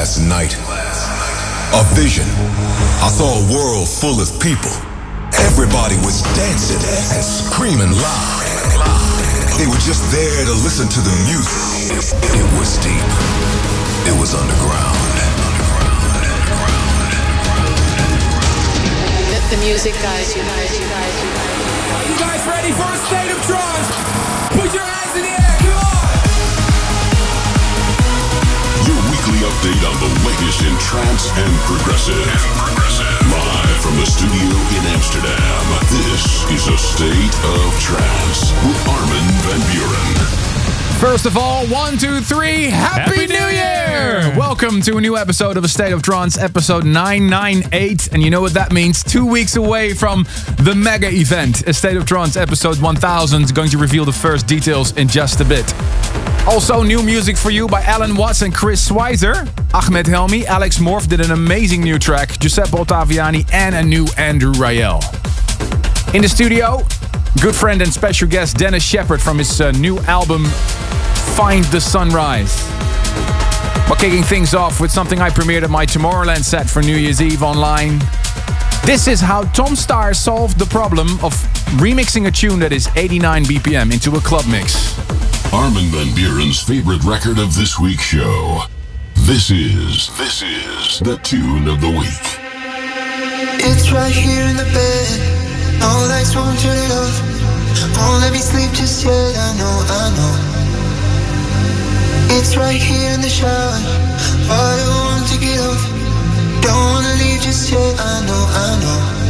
last night. A vision. I saw a world full of people. Everybody was dancing and screaming loud. They were just there to listen to the music. It was deep. It was underground. Let the music guide you, guide you, guide you, guide you. You guys ready for a state of trance? Put your hands in the air, update on the latest in trance and progressive. Live from the studio in Amsterdam, this is a state of trance with Armin van Buuren. First of all, one, two, three, Happy, Happy New New Year! Year! Welcome to a new episode of A State of Trance, episode 998. And you know what that means? Two weeks away from the mega event. A State of Trance, episode 1000, going to reveal the first details in just a bit. Also, new music for you by Alan Watts and Chris Schweitzer. Ahmed Helmi, Alex Morph did an amazing new track, Giuseppe Ottaviani, and a new Andrew Rayel. In the studio, good friend and special guest Denis Sheperd from his uh, new album Find the Sunrise. But kicking things off with something I premiered at my Tomorrowland set for New Year's Eve online. This is how Tom Staar solved the problem of remixing a tune that is 89 BPM into a club mix. Armin van Buuren's favorite record of this week's show. This is, this is the tune of the week. It's right here in the bed. No lights won't turn it off. Won't let me sleep just yet. I know, I know. It's right here in the shower. I don't want to get off. Don't wanna leave just yet. I know, I know.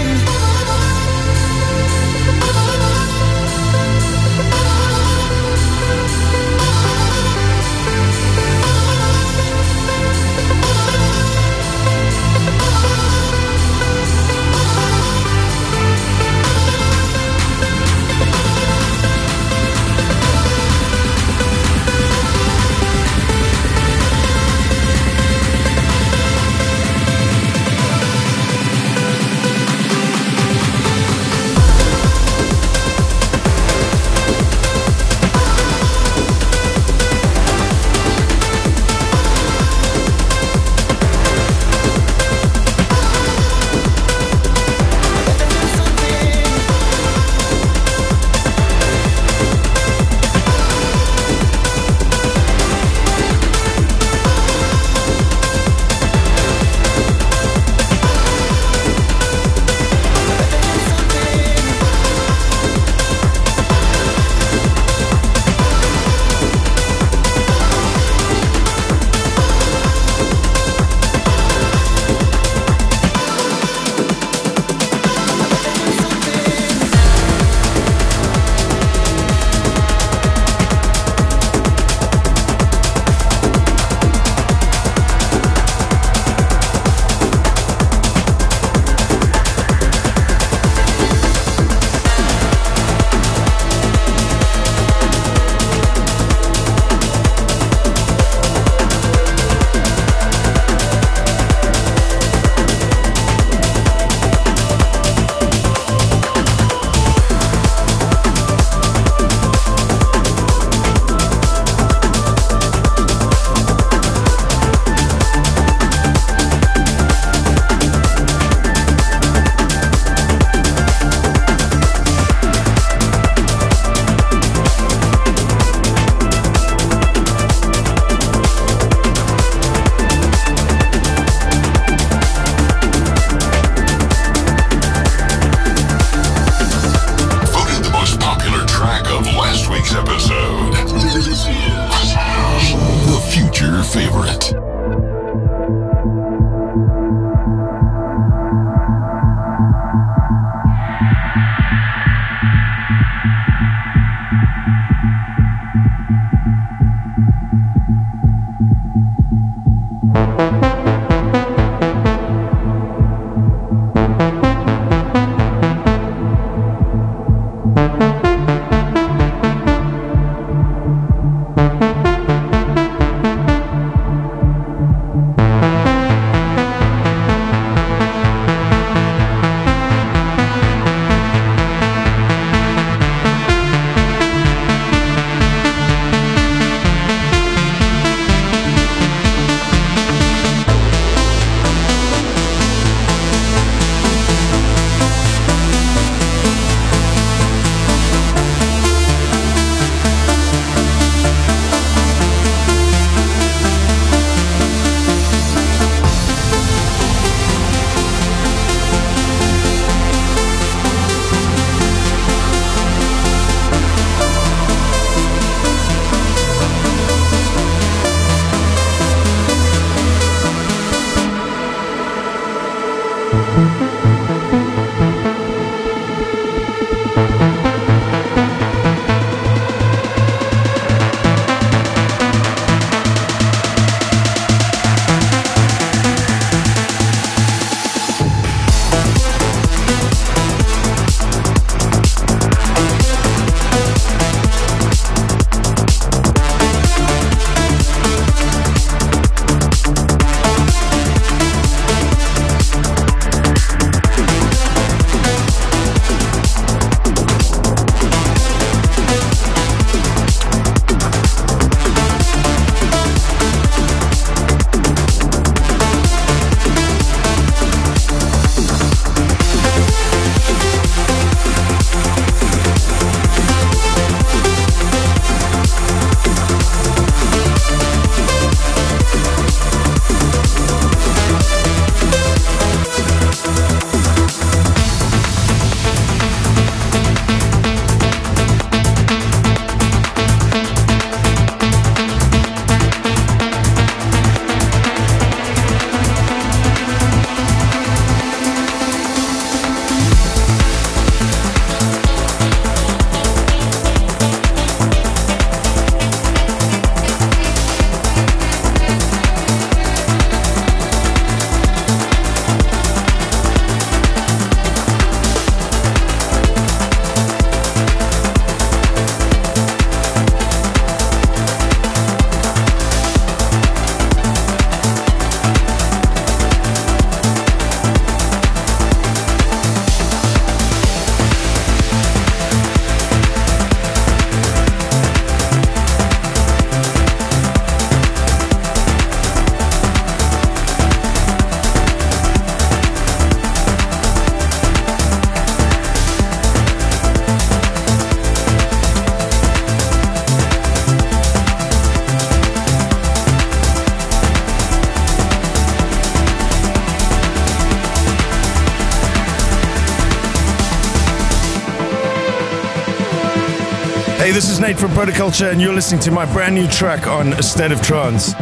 Nate from Protoculture, and you're listening to my brand new track on A State of Trance.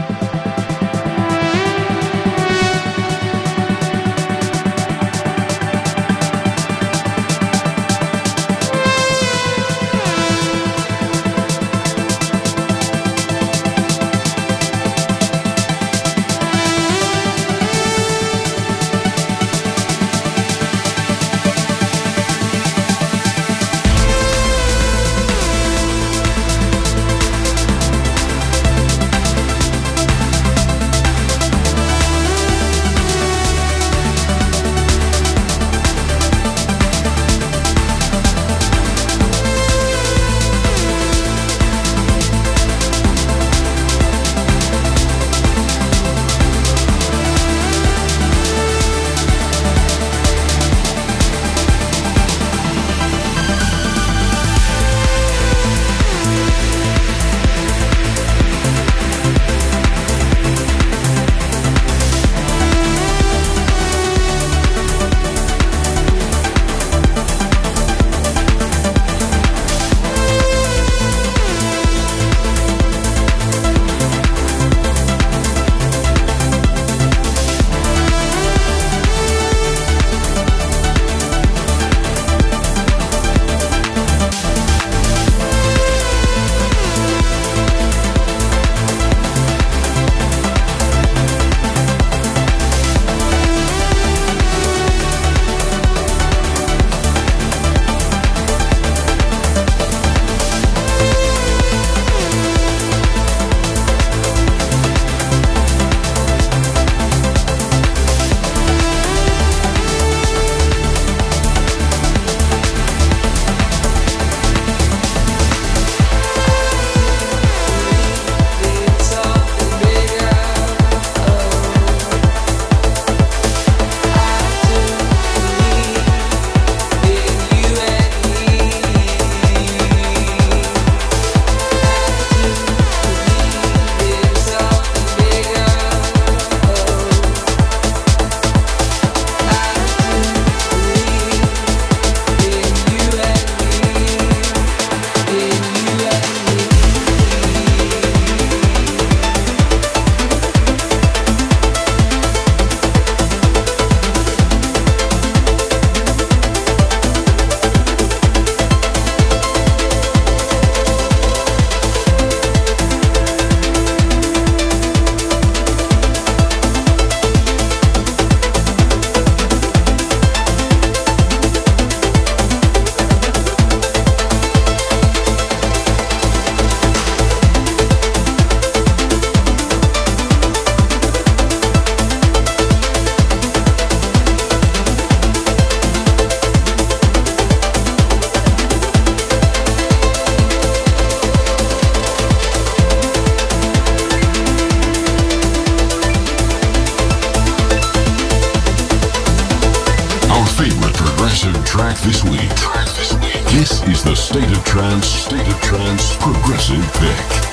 trance, state of trance, progressive pick.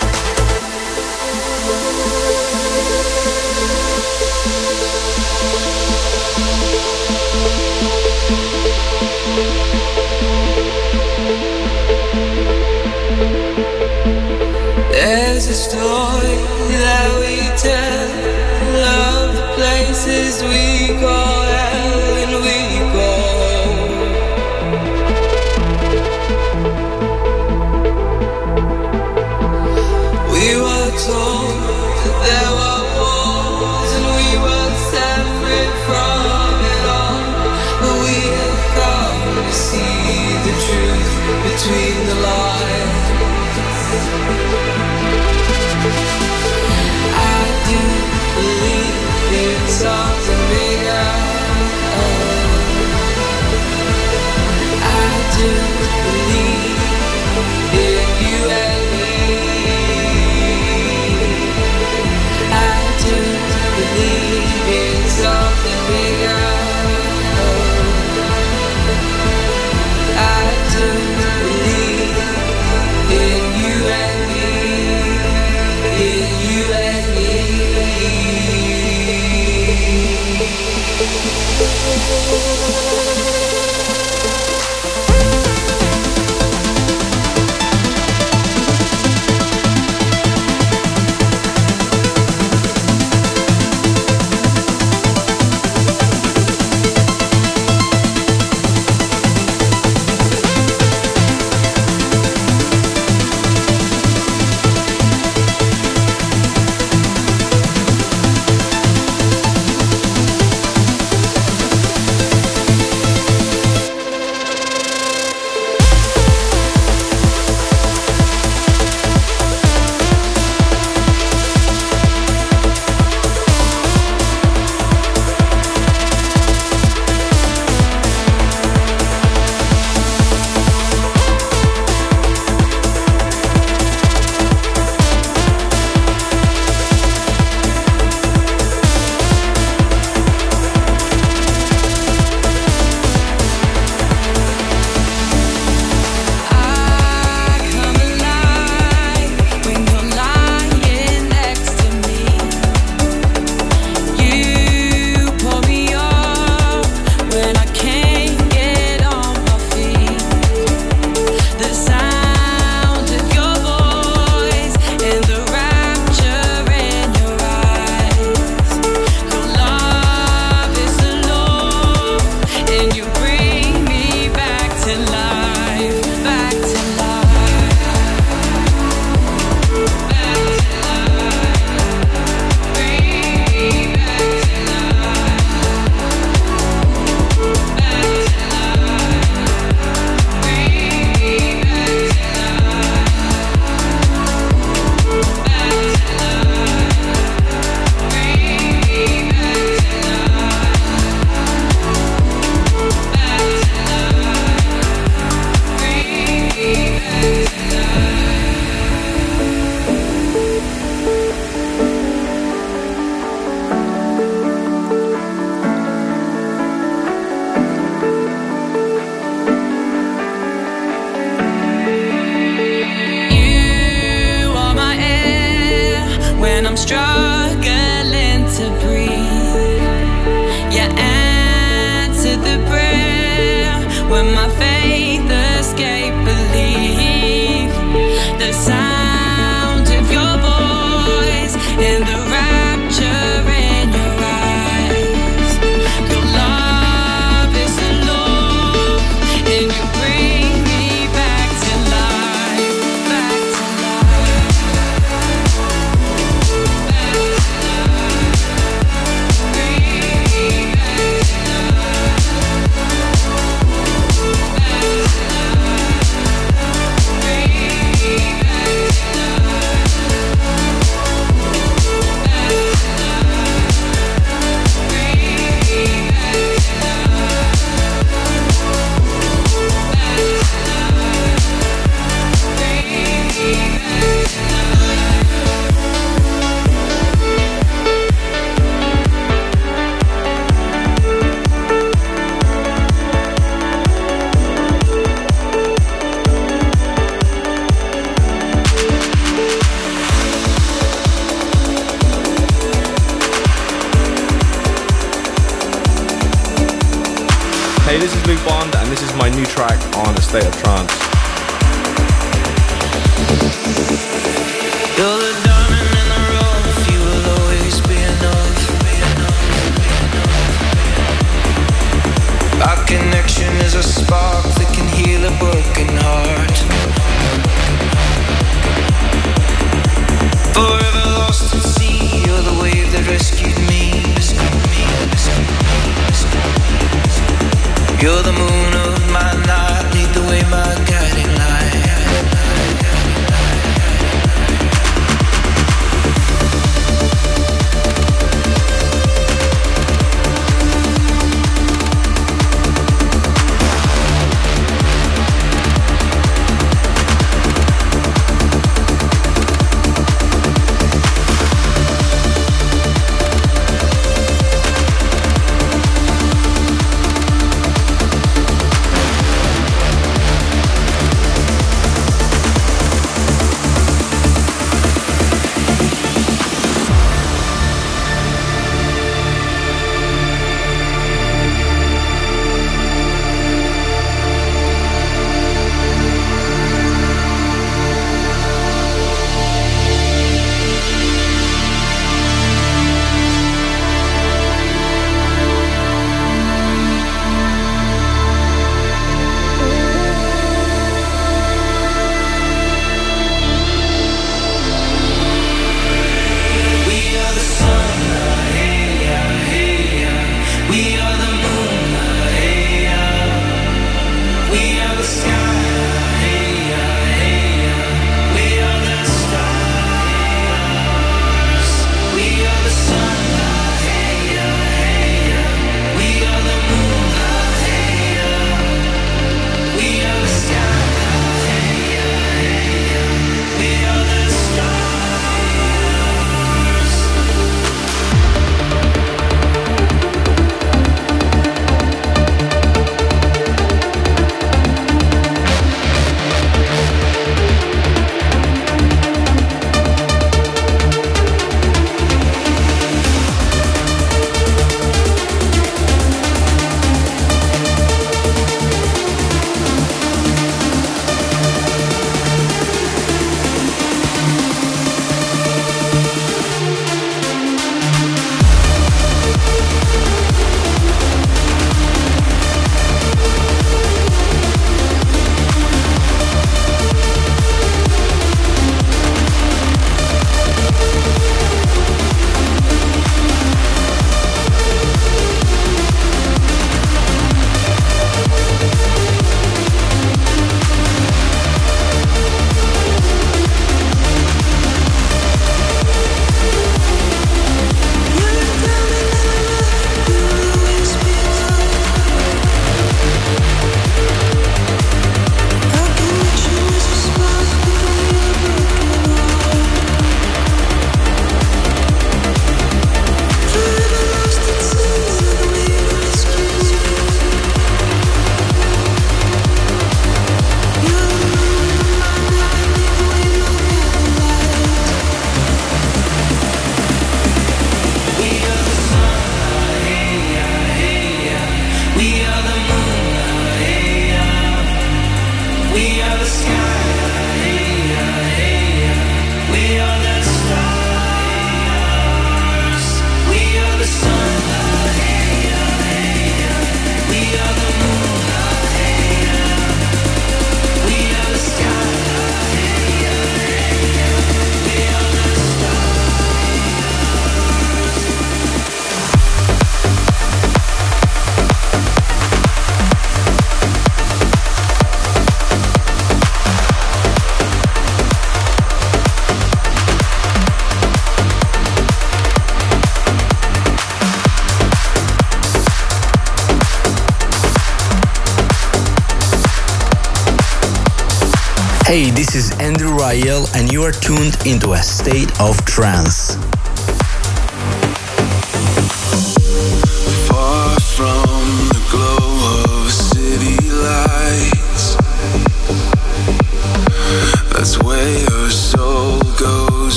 Are tuned into a state of trance.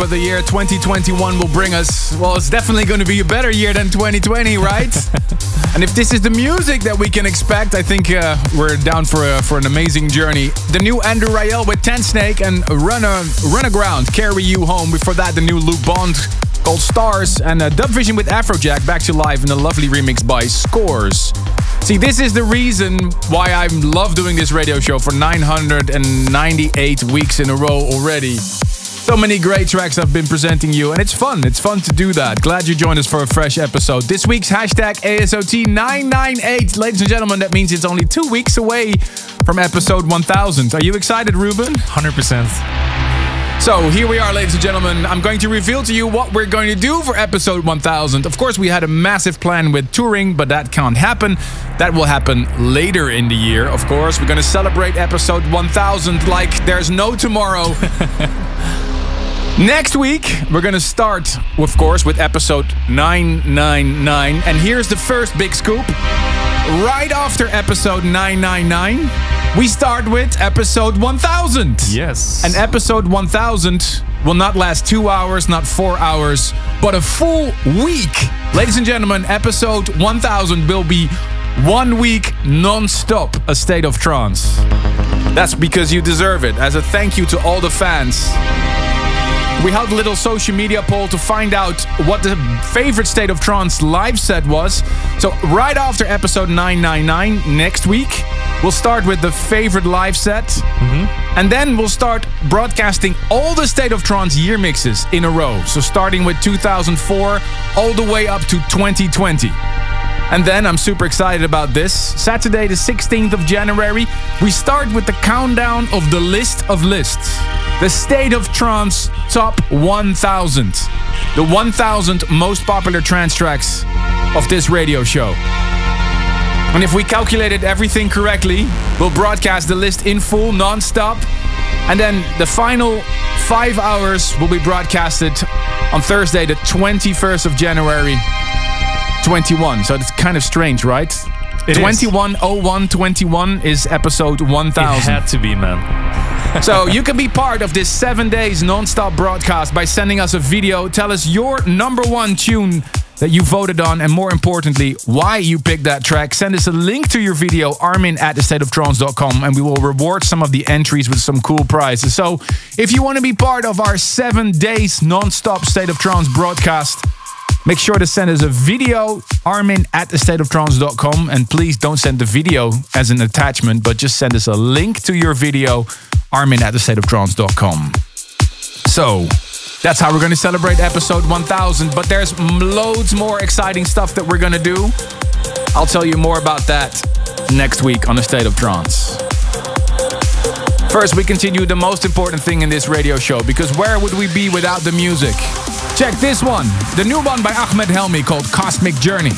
What the year 2021 will bring us. Well, it's definitely going to be a better year than 2020, right? and if this is the music that we can expect, I think uh, we're down for a, for an amazing journey. The new Andrew Rayel with Ten Snake and Run, a, Run Aground, Carry You Home. Before that, the new Luke Bond called Stars and uh, Dub Vision with Afrojack back to life in a lovely remix by Scores. See, this is the reason why I love doing this radio show for 998 weeks in a row already. So many great tracks I've been presenting you, and it's fun. It's fun to do that. Glad you joined us for a fresh episode. This week's hashtag ASOT998. Ladies and gentlemen, that means it's only two weeks away from episode 1000. Are you excited, Ruben? 100%. So here we are, ladies and gentlemen. I'm going to reveal to you what we're going to do for episode 1000. Of course, we had a massive plan with touring, but that can't happen. That will happen later in the year, of course. We're going to celebrate episode 1000 like there's no tomorrow. Next week, we're going to start, of course, with episode 999. And here's the first big scoop. Right after episode 999, we start with episode 1000. Yes. And episode 1000 will not last two hours, not four hours, but a full week. Ladies and gentlemen, episode 1000 will be one week non stop a state of trance. That's because you deserve it. As a thank you to all the fans. We held a little social media poll to find out what the favorite State of Trance live set was. So, right after episode 999, next week, we'll start with the favorite live set. Mm-hmm. And then we'll start broadcasting all the State of Trance year mixes in a row. So, starting with 2004 all the way up to 2020. And then I'm super excited about this. Saturday, the 16th of January, we start with the countdown of the list of lists. The State of Trance Top 1000. The 1000 most popular trance tracks of this radio show. And if we calculated everything correctly, we'll broadcast the list in full, non stop. And then the final five hours will be broadcasted on Thursday, the 21st of January 21. So it's kind of strange, right? It is. 210121 is episode 1000. It had to be, man. so you can be part of this seven days non-stop broadcast by sending us a video. Tell us your number one tune that you voted on, and more importantly, why you picked that track. Send us a link to your video, armin at thestateoftrance.com, and we will reward some of the entries with some cool prizes. So if you want to be part of our seven days non-stop State of Trance broadcast, Make sure to send us a video, armin at thestateoftrance.com. And please don't send the video as an attachment, but just send us a link to your video, armin at thestateoftrance.com. So, that's how we're going to celebrate episode 1000. But there's loads more exciting stuff that we're going to do. I'll tell you more about that next week on the State of Trance. First, we continue the most important thing in this radio show because where would we be without the music? Check this one, the new one by Ahmed Helmi called Cosmic Journey.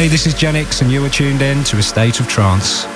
Hi, this is Genix, and you are tuned in to A State of Trance.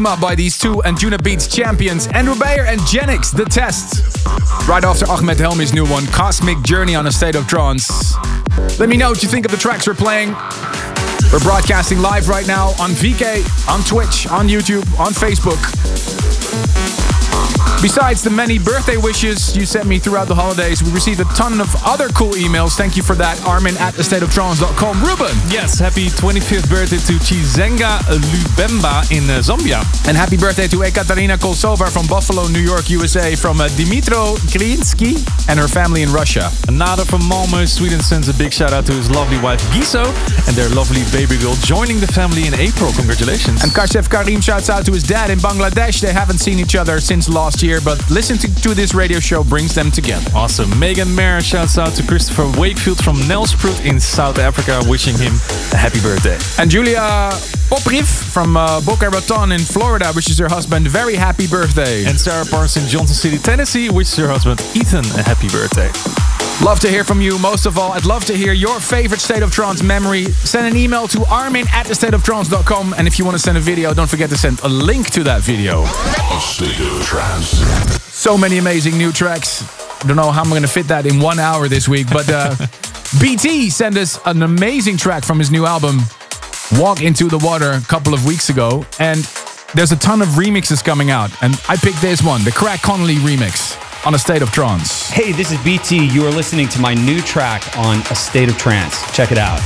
Team up by these two Anjunabeats champions, Andrew Bayer and Genix, The Test. Right after Ahmed Helmy's new one, Cosmic Journey on a State of Trance. Let me know what you think of the tracks we're playing. We're broadcasting live right now on VK, on Twitch, on YouTube, on Facebook. Besides the many birthday wishes you sent me throughout the holidays, we received a ton of other cool emails. Thank you for that, Armin at thestateoftrance.com. Ruben! Yes, happy 25th birthday to Chizenga Lubemba in uh, Zambia. And happy birthday to Ekaterina Kolsova from Buffalo, New York, USA, from uh, Dimitro Krinsky and her family in Russia. Another from Malmö, Sweden sends a big shout out to his lovely wife Giso and their lovely baby girl joining the family in April. Congratulations. And Kashef Karim shouts out to his dad in Bangladesh. They haven't seen each other since last year, but listening to, to this radio show brings them together. Awesome. Megan Mayer shouts out to Christopher Wakefield from Nelspruit in South Africa, wishing him a happy birthday. And Julia Poprief from uh, Boca Raton in Florida wishes her husband very happy birthday. And Sarah Parson, Johnson City, Tennessee, wishes her husband Ethan a happy birthday. Love to hear from you. Most of all, I'd love to hear your favorite State of Trance memory. Send an email to armin at thestateoftrance.com. And if you want to send a video, don't forget to send a link to that video. A state of trance. So many amazing new tracks. Don't know how I'm going to fit that in one hour this week, but uh, BT sent us an amazing track from his new album, Walk Into the Water, a couple of weeks ago. And there's a ton of remixes coming out. And I picked this one, the Craig Connelly remix on A State of Trance. Hey, this is BT. You are listening to my new track on A State of Trance. Check it out.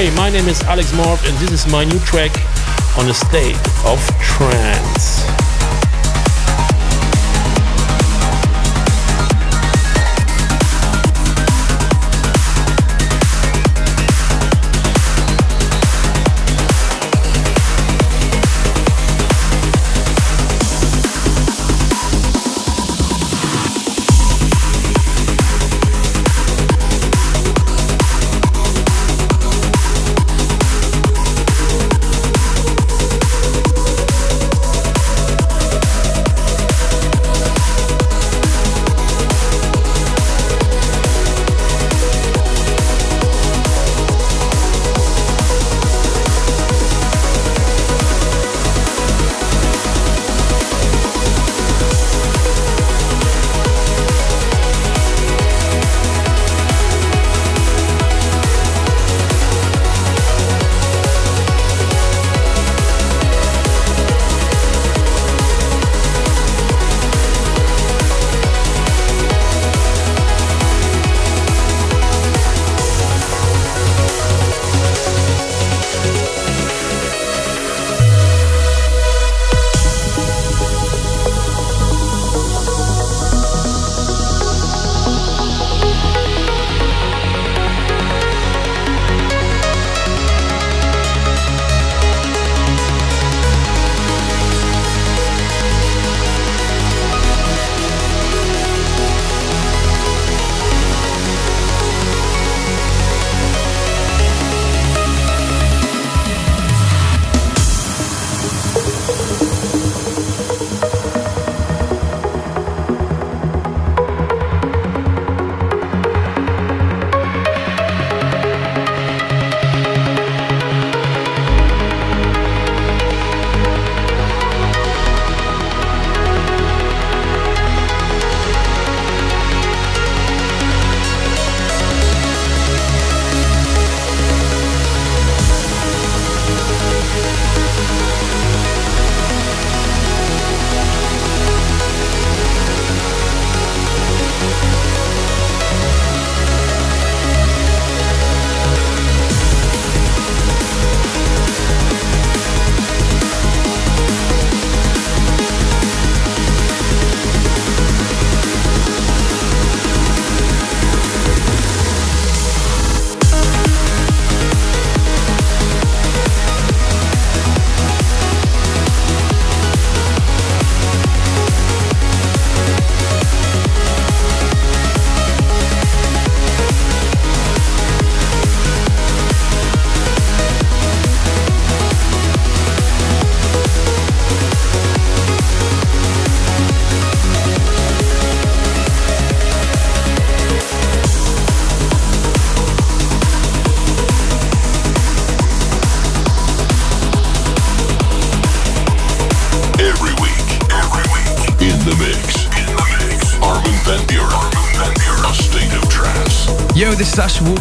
Hey, my name is Alex Morph, and this is my new track on the state of trance.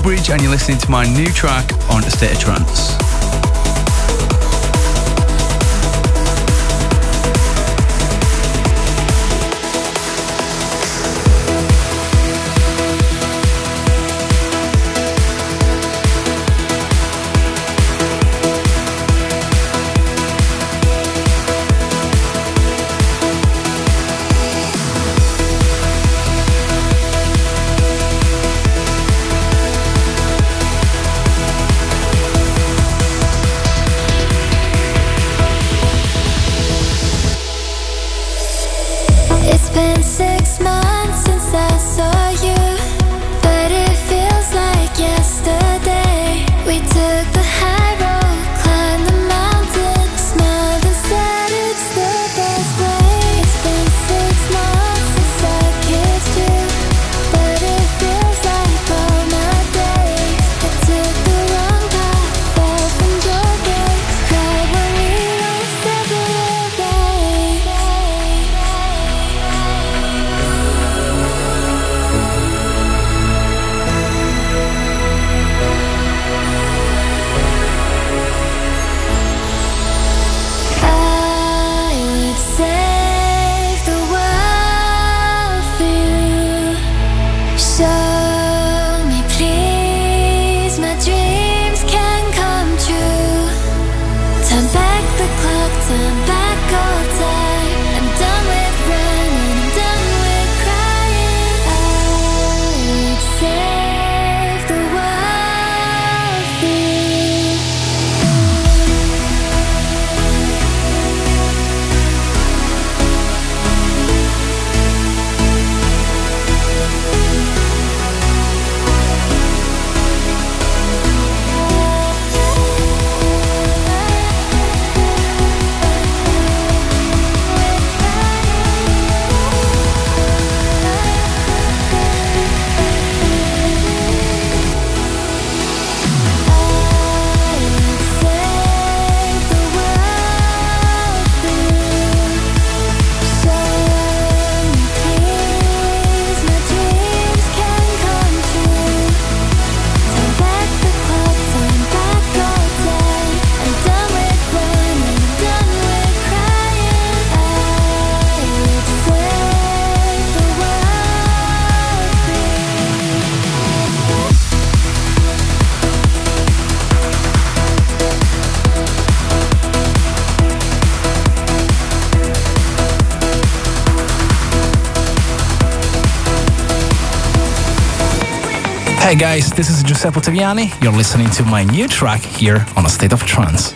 Bridge, and you're listening to my new track on Estate State of Trance. Guys, this is Giuseppe Ottaviani. You're listening to my new track here on A State of Trance.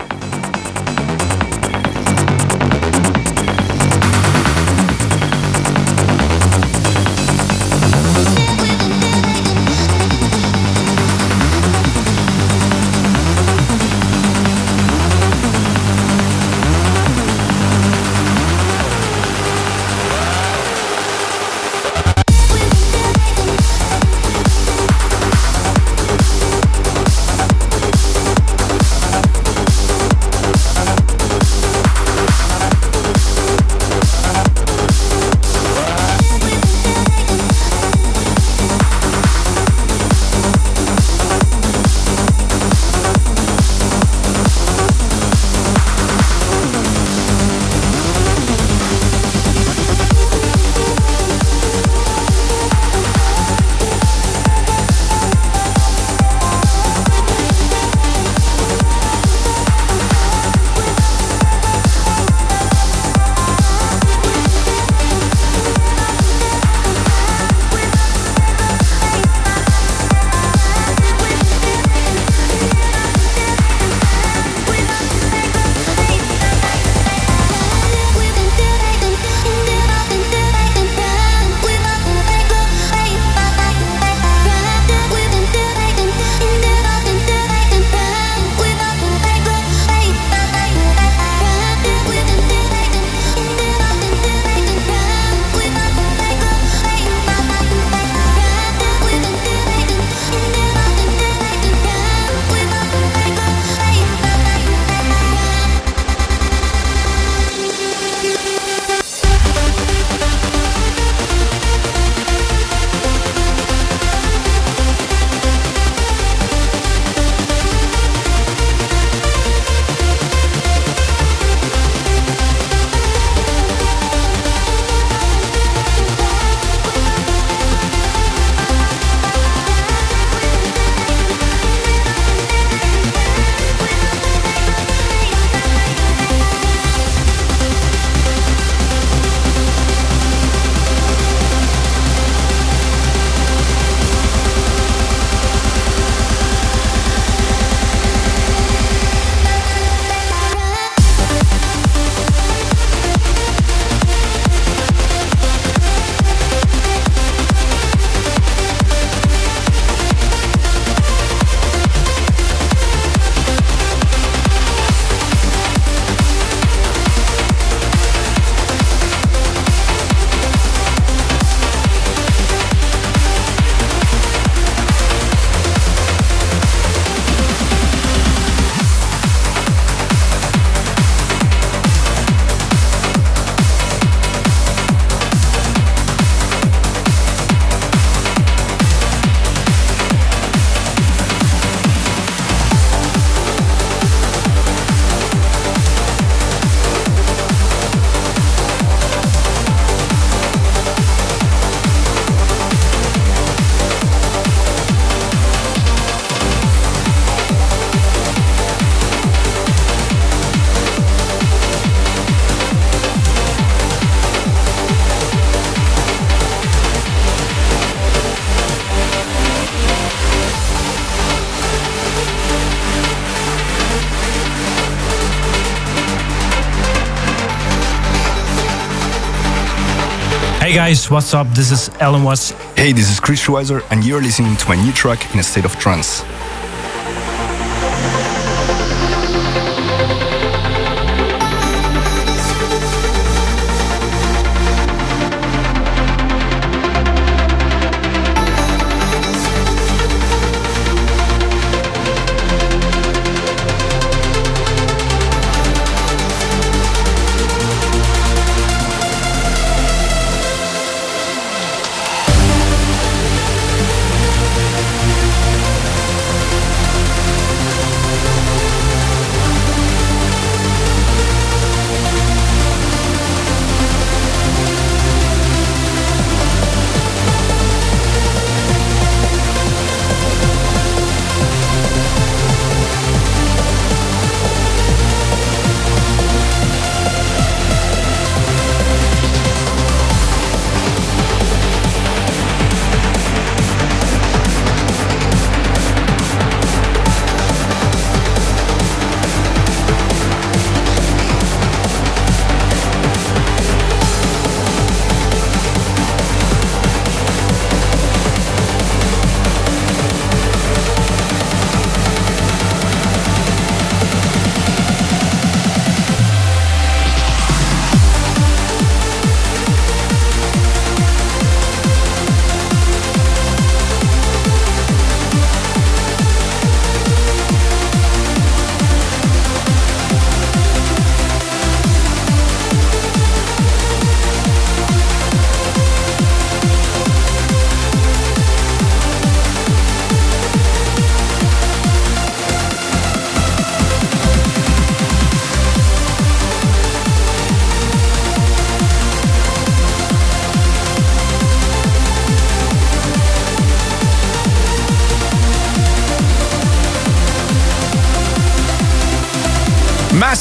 Hey guys, what's up? This is Allen Watts. Hey, this is Chris Schweitzer, and you're listening to my new track in a state of trance.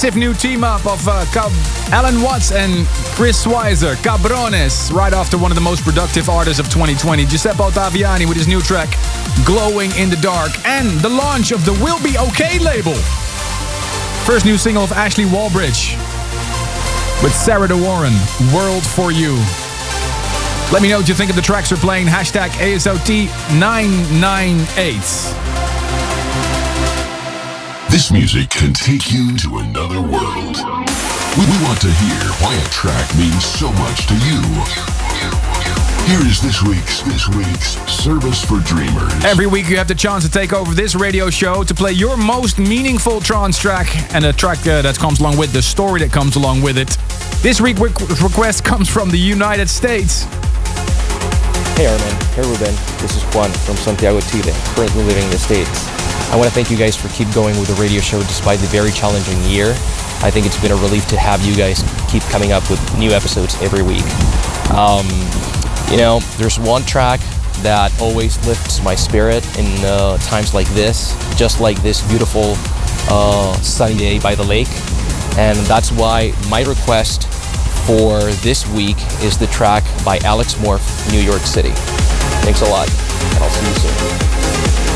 Massive new team up of uh, Allen Watts and Chris Schweitzer, Cabrones, right after one of the most productive artists of 2020, Giuseppe Ottaviani with his new track, Glowing in the Dark, and the launch of the Will Be Okay label. First new single of Ashley Wallbridge with Sarah De Warren, World for You. Let me know what you think of the tracks we're playing. Hashtag ASOT998. This music can take you to another world. We we want to hear why a track means so much to you. Here is this week's this week's service for dreamers. Every week you have the chance to take over this radio show to play your most meaningful trance track and a track uh, that comes along with the story that comes along with it. This week's request comes from the United States. Hey Armin, hey Ruben, this is Juan from Santiago Chile, currently living in the States. I want to thank you guys for keep going with the radio show despite the very challenging year. I think it's been a relief to have you guys keep coming up with new episodes every week. Um, you know, there's one track that always lifts my spirit in uh, times like this, just like this beautiful uh, sunny day by the lake. And that's why my request for this week is the track by Alex Morph, New York City. Thanks a lot, and I'll see you soon.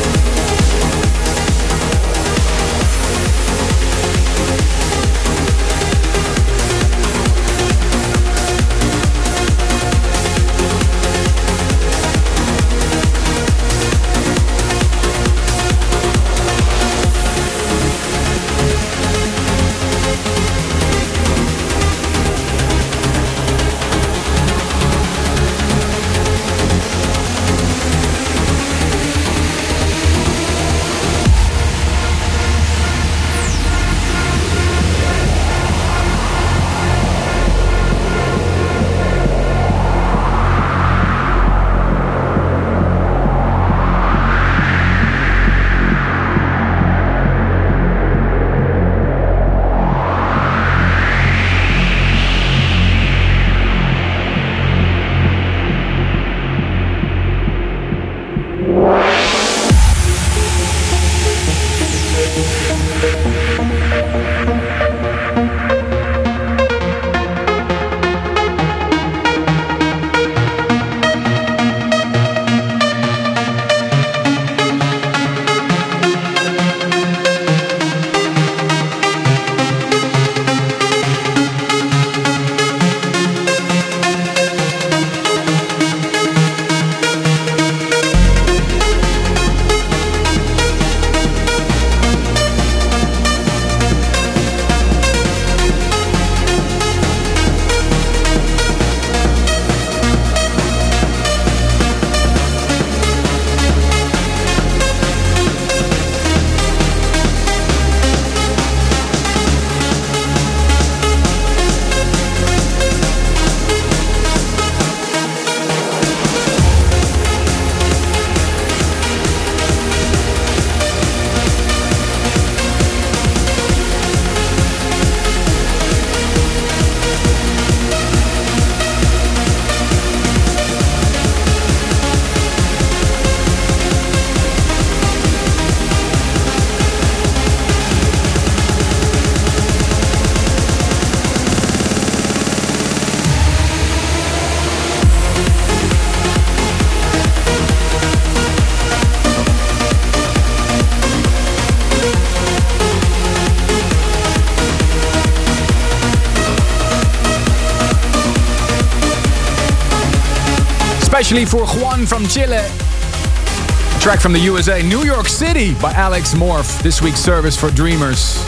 Especially for Juan from Chile. A track from the USA, New York City by Alex Morph. This week's service for dreamers.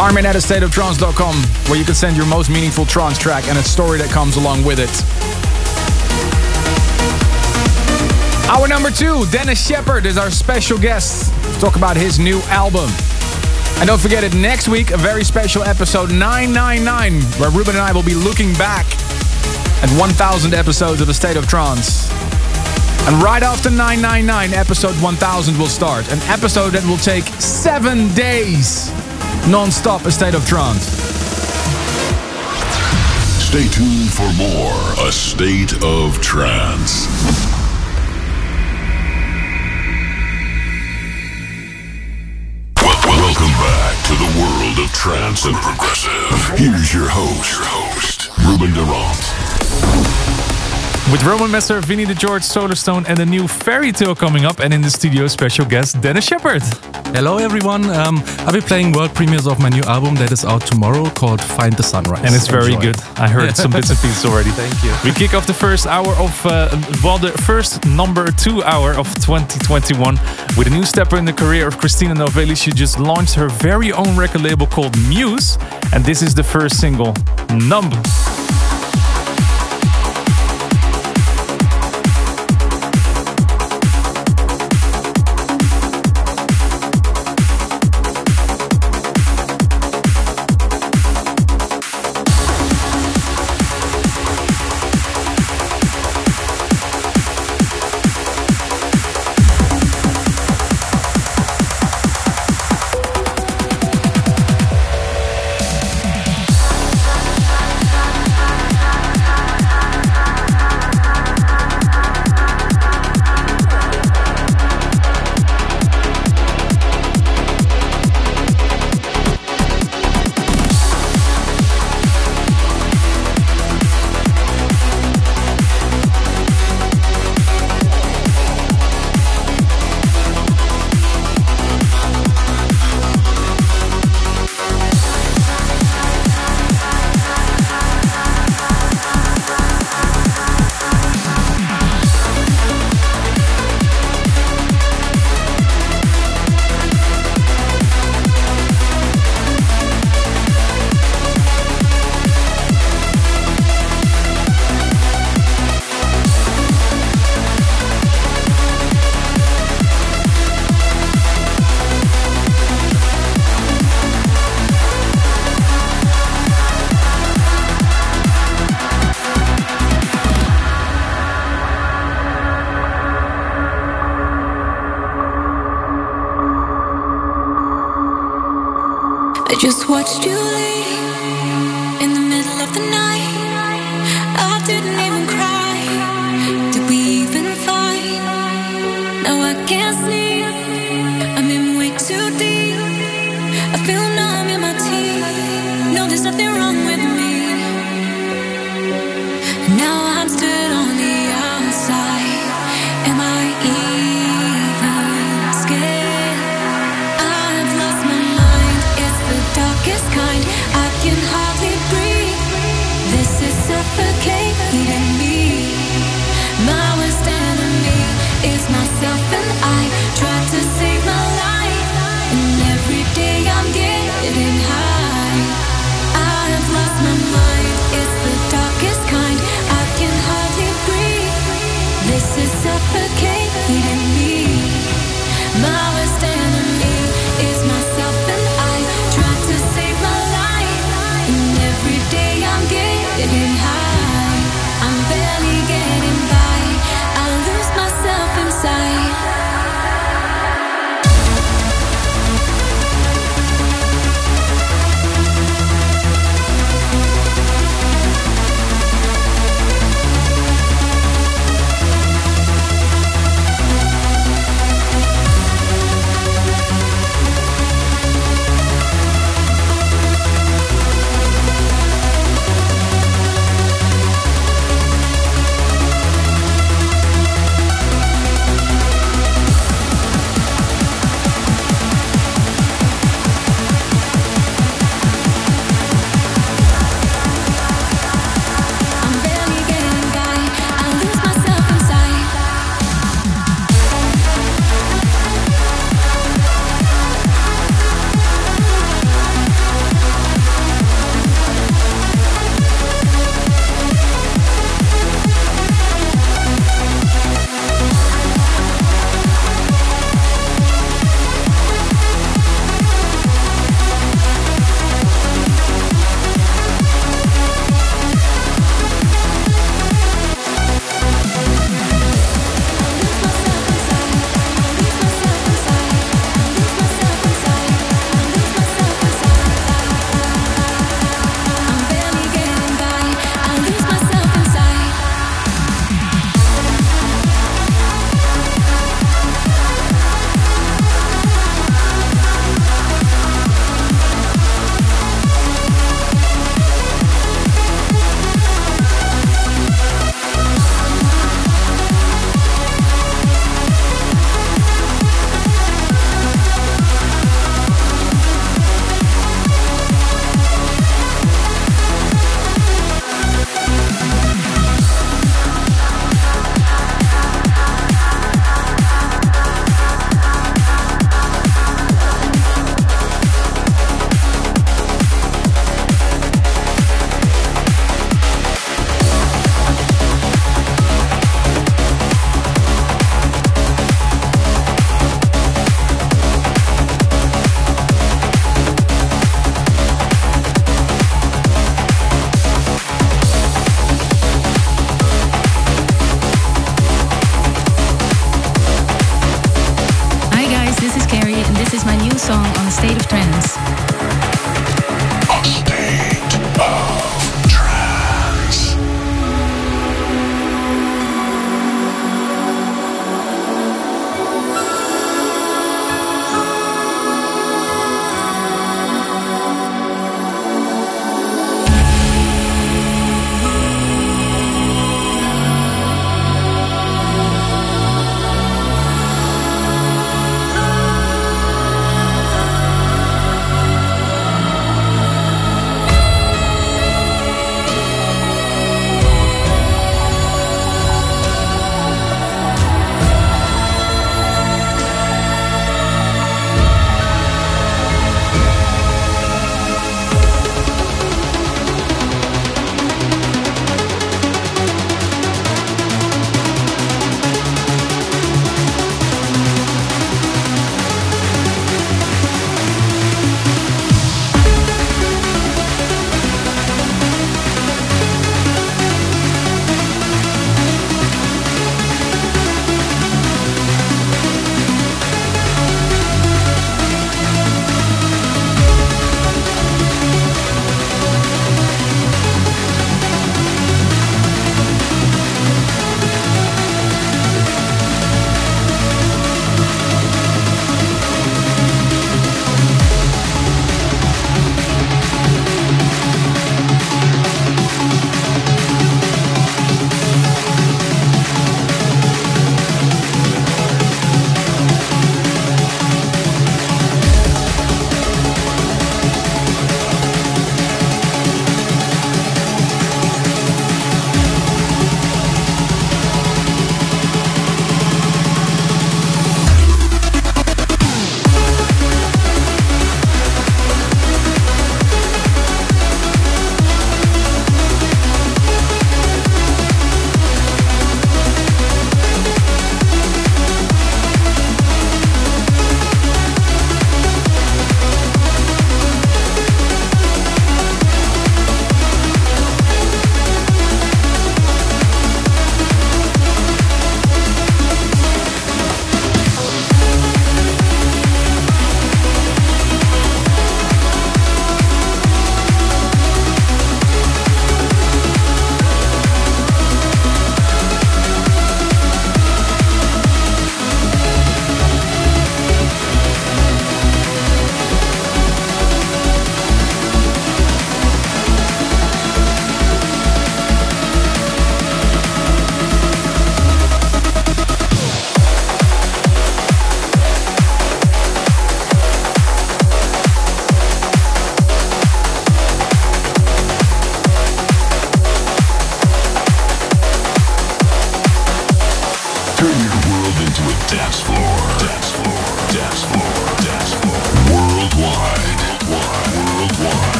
Armin at stateoftrance.com, where you can send your most meaningful trance track and a story that comes along with it. Our number two, Denis Sheperd, is our special guest to talk about his new album. And don't forget it, next week, a very special episode 999, where Ruben and I will be looking back at 1,000 episodes of A State of Trance. And right after 999, episode 1000 will start. An episode that will take seven days non-stop A State of Trance. Stay tuned for more A State of Trance. The world of trance and progressive. Here's your host, your host, Ruben de Ronde. With Roman Messer, Vinnie the George, Solarstone, and a new fairy tale coming up, and in the studio, special guest Denis Sheperd. Hello, everyone. Um, I'll be playing world premieres of my new album that is out tomorrow called Find the Sunrise. And it's very Enjoy. good. I heard some bits and pieces already. Thank you. We kick off the first hour of, uh, well, the first number two hour of 2021 with a new stepper in the career of Christina Novelli. She just launched her very own record label called Muse, and this is the first single, Numb.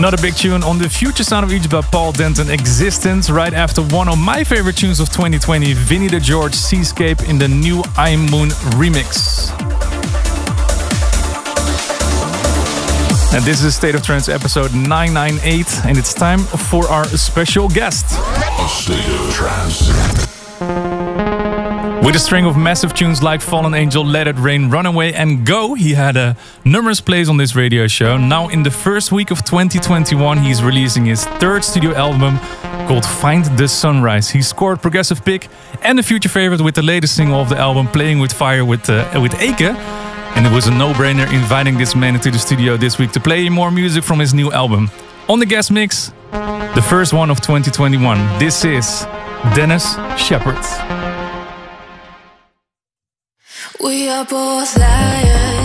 Another big tune on the future sound of Egypt by Paul Denton Existence, right after one of my favorite tunes of 2020, Vinnie the George Seascape in the new I Moon remix. And this is State of Trance episode 998, and it's time for our special guest. A state of trance. With a string of massive tunes like Fallen Angel, Let It Rain, Runaway, and Go, he had uh, numerous plays on this radio show. Now, in the first week of 2021, he's releasing his third studio album called Find the Sunrise. He scored Progressive Pick and a future favorite with the latest single of the album, Playing with Fire with, uh, with Eke. And it was a no brainer inviting this man into the studio this week to play more music from his new album. On the guest mix, the first one of 2021. This is Denis Sheperd. Are both liars,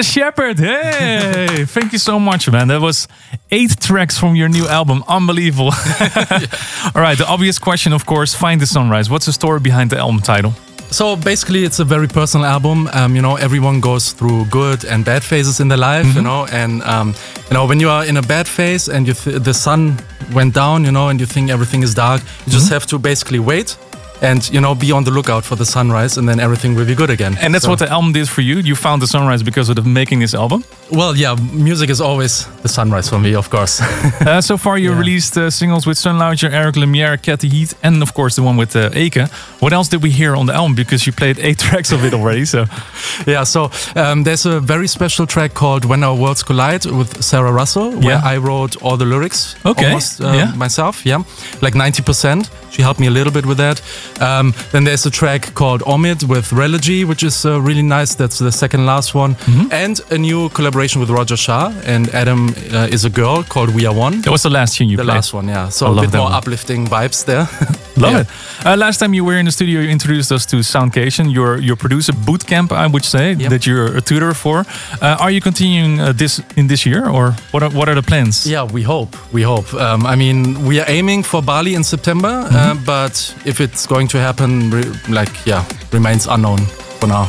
Denis Sheperd, hey! Thank you so much, man. That was eight tracks from your new album. Unbelievable. All right, the obvious question, of course, Find the Sunrise. What's the story behind the album title? So basically, it's a very personal album. Um, you know, everyone goes through good and bad phases in their life. You know, and um, you know when you are in a bad phase and you th- the sun went down, you know, and you think everything is dark, you just have to basically wait and you know be on the lookout for the sunrise, and then everything will be good again. And that's So- what the album did for you. You found the sunrise because of the making this album. Well, yeah, music is always the sunrise for me, of course. Uh, so far, you released uh, singles with Sun Lounger, Eric Lumiere, Katty Heath, and of course the one with uh, Eke. What else did we hear on the album? Because you played eight tracks of it already. So yeah, so um, there's a very special track called "When Our Worlds Collide" with Sarah Russell, where Yeah. I wrote all the lyrics Okay, almost uh, yeah. myself. Yeah, like 90%. She helped me a little bit with that. Um, then there's a track called "Omid" with Religy, which is uh, really nice. That's the second last one, Mm-hmm. and a new collaboration with Roger Shah and Adam uh, is a girl called "We Are One." that was the last tune you the played. last one, yeah. So I a bit more one. uplifting vibes there. Love Yeah. it. Uh, last time you were in the studio, you introduced us to Soundcation, your your producer bootcamp, I would say, that you're a tutor for. Uh, are you continuing uh, this in this year, or what are what are the plans? Yeah, we hope. We hope. Um, I mean, we are aiming for Bali in September, uh, Mm-hmm. but if it's going to happen, re- like, yeah, remains unknown for now.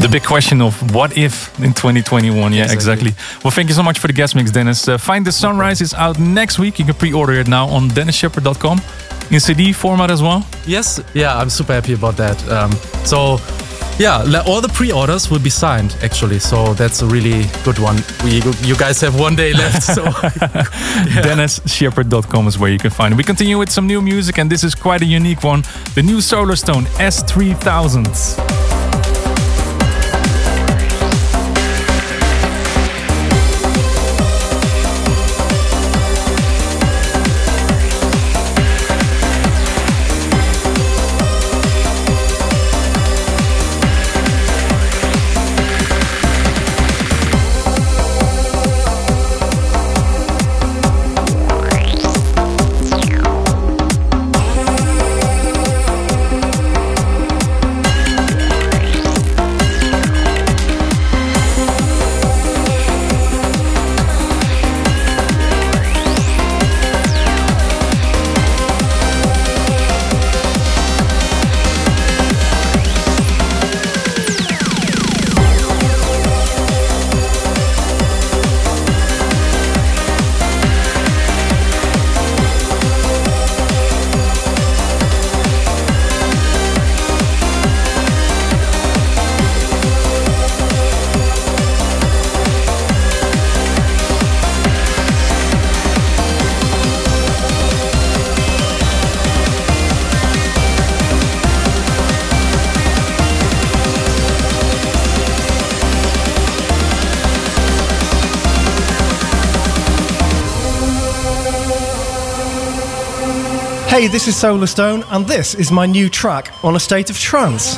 The big question of what if in 2021? Yeah, exactly. Well, thank you so much for the guest mix, Denis. Uh, Find the Sunrise is out next week. You can pre-order it now on DenisSheperd.com in CD format as well. Yes, yeah, I'm super happy about that. Um, so, yeah, all the pre-orders will be signed actually. So that's a really good one. We, you guys have one day left. So, DenisSheperd.com is where you can find it. We continue with some new music, and this is quite a unique one. The new Solarstone S3000. Hey, this is Solarstone, and this is my new track on a state of trance.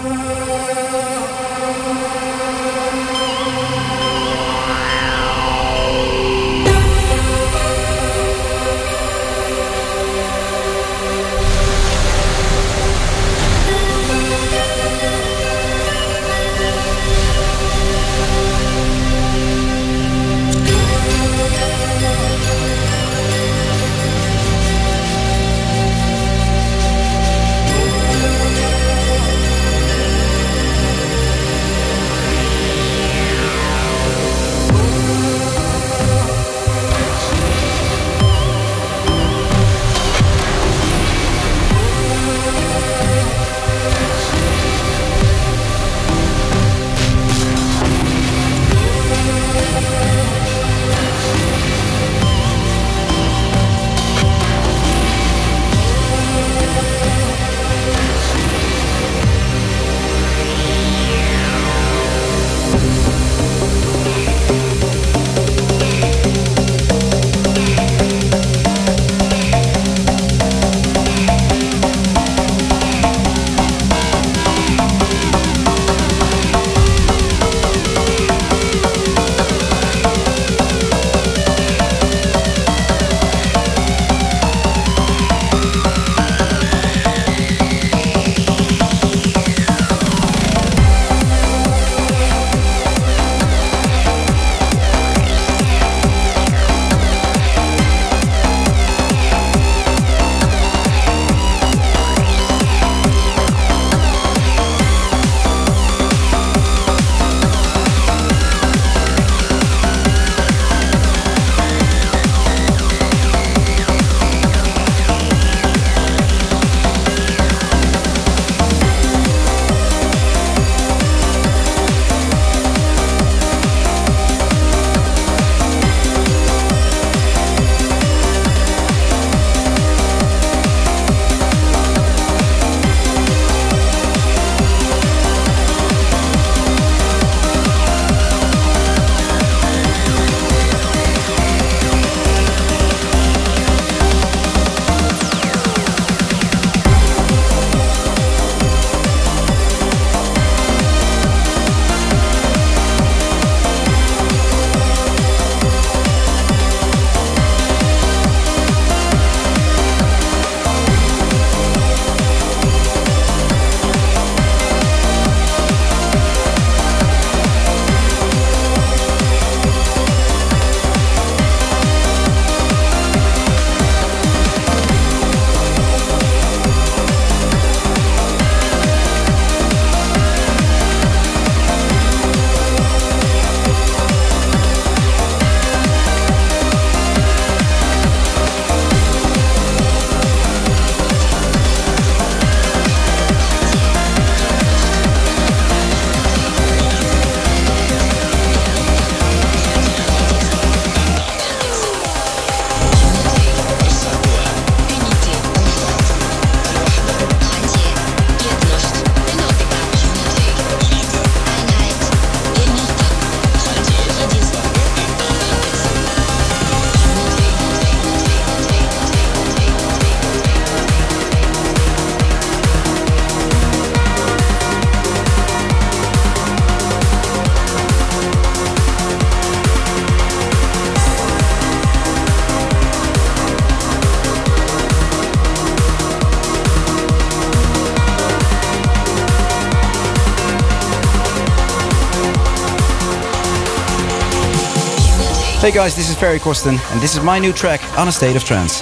Guys, this is Ferry Corsten, and this is my new track on a state of trance.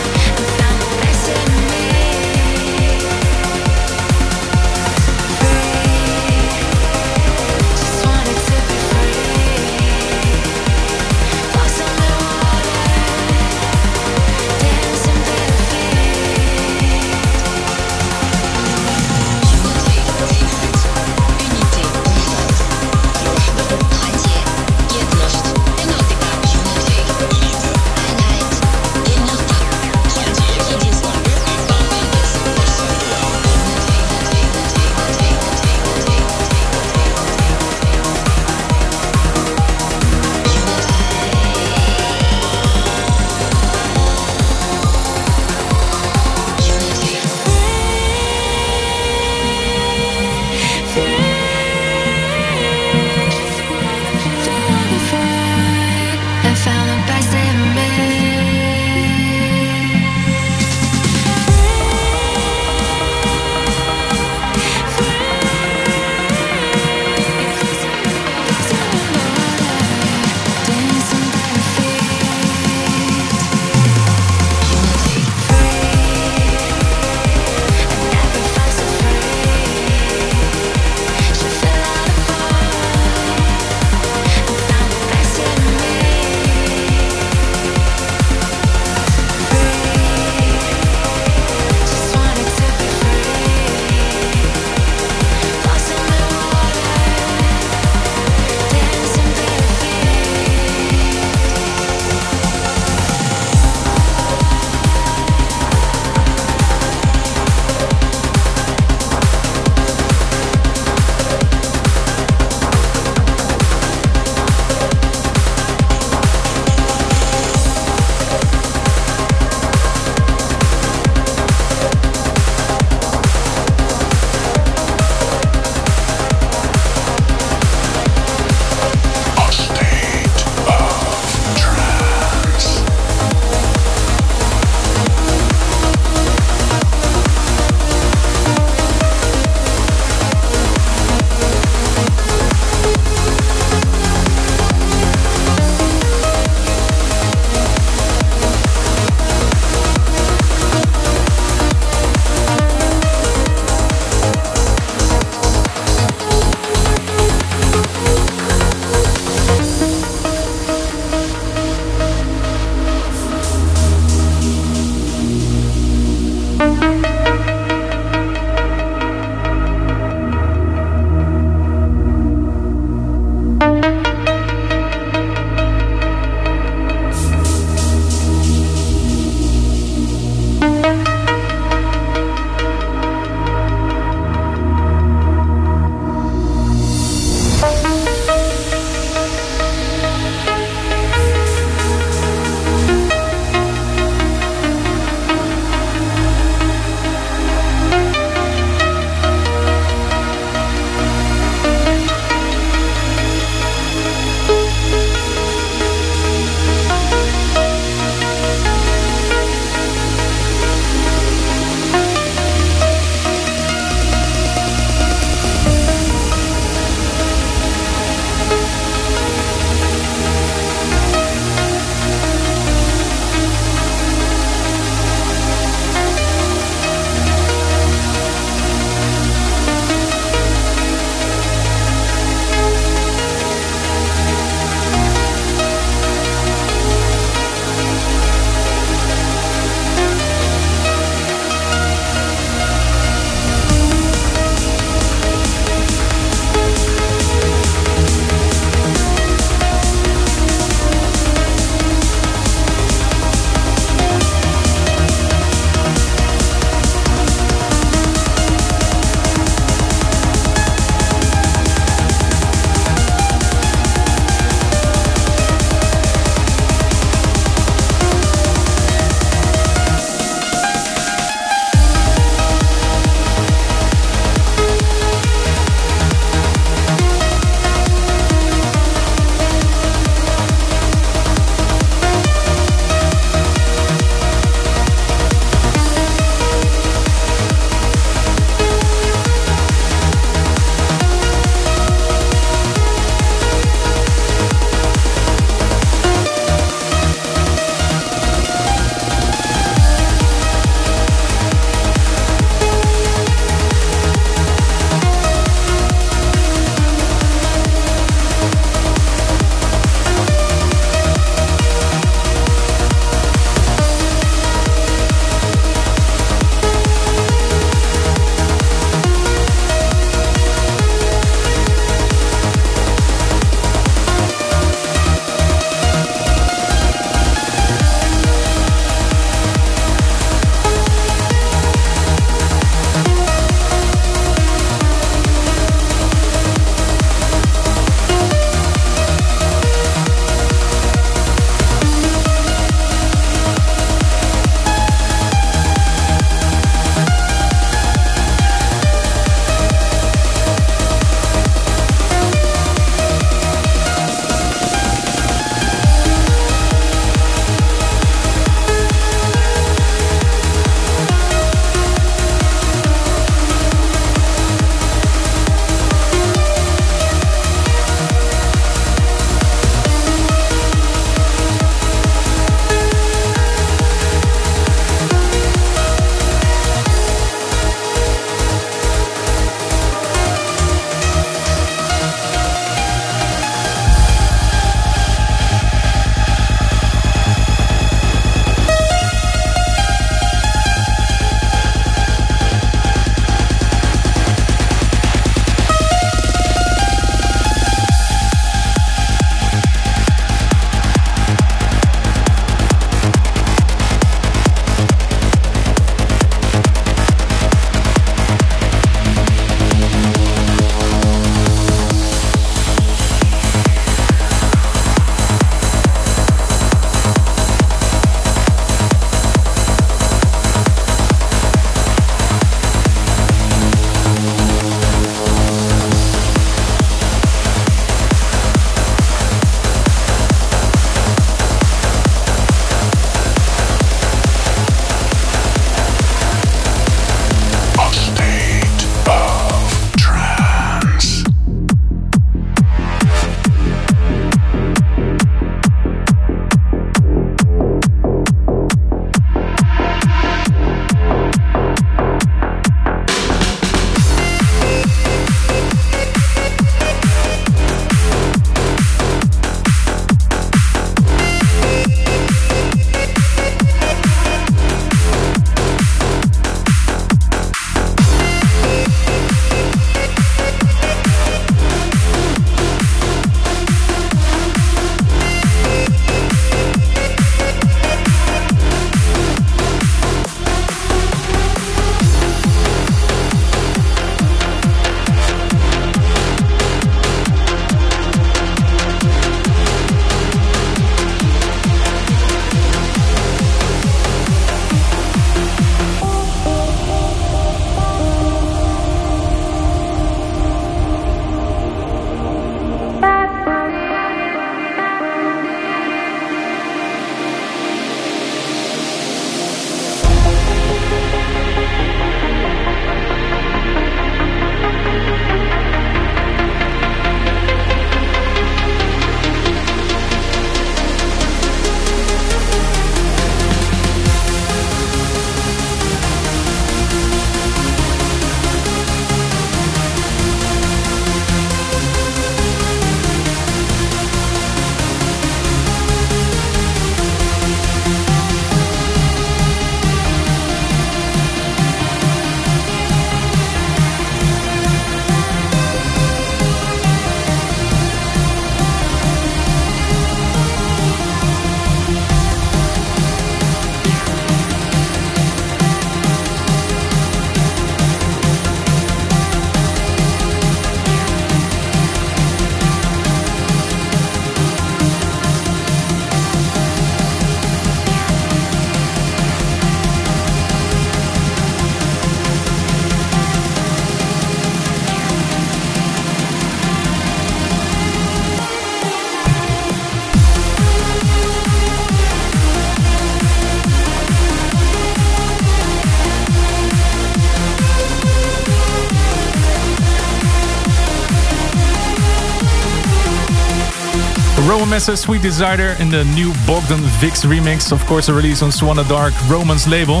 Mesa, Sweet Desire in the new Bogdan Vix remix. Of course, a release on Suanda Dark Roman's label.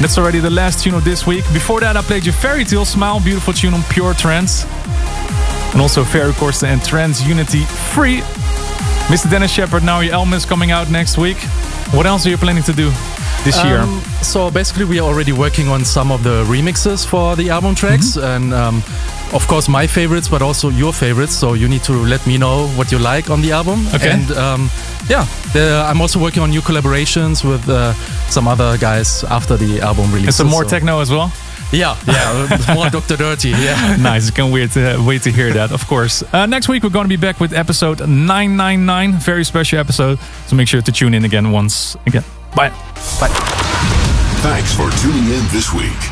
That's already the last tune of this week. Before that, I played you Fairy Tale Smile, beautiful tune on Pure Trance. And also Ferry Corsten and Trans Unity Free. Mr. Denis Sheperd, now your album is coming out next week. What else are you planning to do this year? Um, so basically, we are already working on some of the remixes for the album tracks, Mm-hmm. and um, of course my favorites, but also your favorites. So you need to let me know what you like on the album. Okay. And um, yeah, the, I'm also working on new collaborations with uh, some other guys after the album release. And some more techno as well? Yeah, yeah, more Dr. Dirty. Yeah. nice. Can't wait to, wait to hear that, of course. Uh, next week, we're going to be back with episode 999. Very special episode. So make sure to tune in again once again. Bye. Bye. Thanks for tuning in this week.